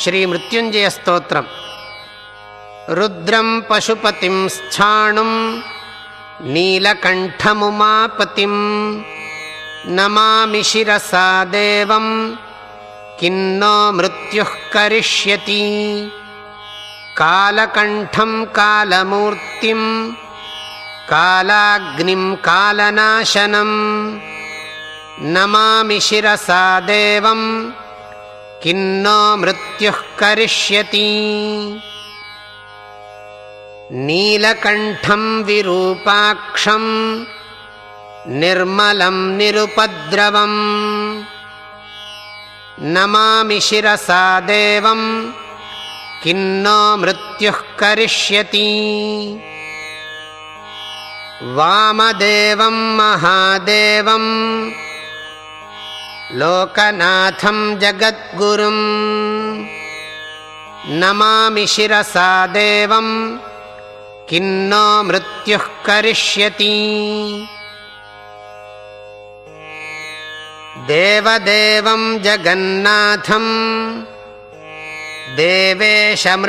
श्रीमृत्युञ्जयस्तोत्रम् रुद्रं पशुपतिं स्थाणुं नीलकण्ठमुमापतिं नमामि शिरसा देवं किन्नो मृत्युः करिष्यति कालकण्ठं कालमूर्तिं कालाग्निं कालनाशनम् नमामि शिरसा देवं किन्नो मृत्युः करिष्यति। नीलकण्ठं विरूपाक्षं निर्मलं निरुपद्रवम्। नमामि शिरसा देवं किन्नो मृत्युः करिष्यति। वामदेवं महादेवम् लोकनाथं जगद्गुरुम् नमामि शिरसा देवं। किन्नो मृत्युः करिष्यति। देवदेवं जगन्नाथं। देवेशमृषभध्वजम्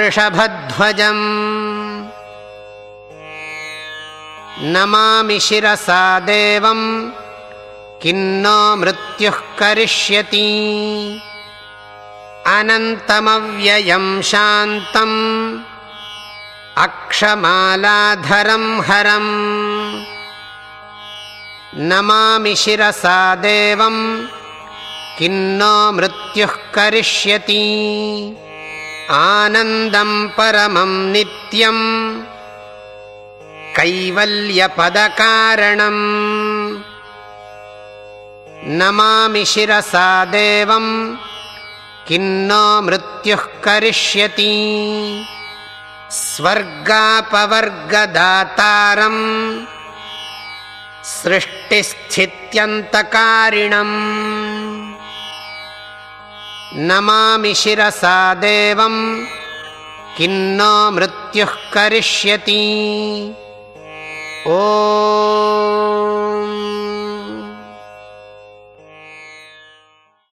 नमामि शिरसा देवम् किन्नो मृत्युः करिष्यति। अनन्तमव्ययं शान्तम्। अक्षमालाधरं हरम्। नमामि शिरसा देवं किन्नो मृत्युः करिष्यति। आनन्दं परमं नित्यम्। कैवल्यपदकारणम् नमामि शिरसा देवं किन्नो मृत्युः करिष्यति। स्वर्गापवर्गदातारम्। सृष्टिस्थित्यन्तकारिणम्। नमामि शिरसा देवं किन्नो मृत्युः करिष्यति। ओ